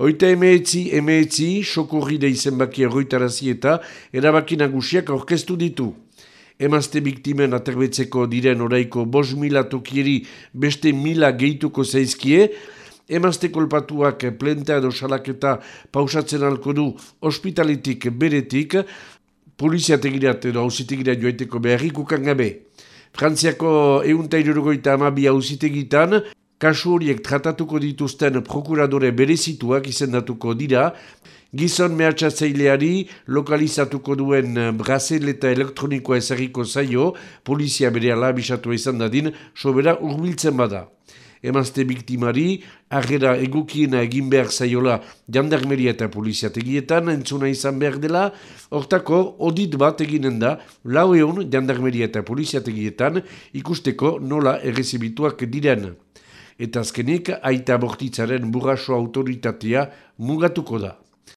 Oita emeetzi, emeetzi, sokorride izenbaki erroitarazi eta erabaki nagusiak orkestu ditu. Emazte biktimen aterbetzeko diren oraiko bos mila tokieri beste mila gehituko zaizkie, emazte kolpatuak plenta edo salaketa pausatzen alko du ospitalitik beretik, poliziategirat edo hausitegirat joaiteko beharrikukan gabe. Frantziako eunta irurgoita amabia hausitegitan, kasu horiek tratatuko dituzten prokuradore berezituak izendatuko dira, gizon mehatxatzaileari lokalizatuko duen brazeleta elektronikoa ezagiko zaio, polizia bere alabisatu izan dadin, sobera urbiltzen bada. Emazte biktimari, agera egukiena egin behar zaiola jandarmeria eta poliziategietan, entzuna izan behar dela, hortako, odit bat eginen da, lau egun jandarmeria eta poliziategietan ikusteko nola errezibituak diren eta azkenik aita bortitzaren burraso autoritatea mugatuko da.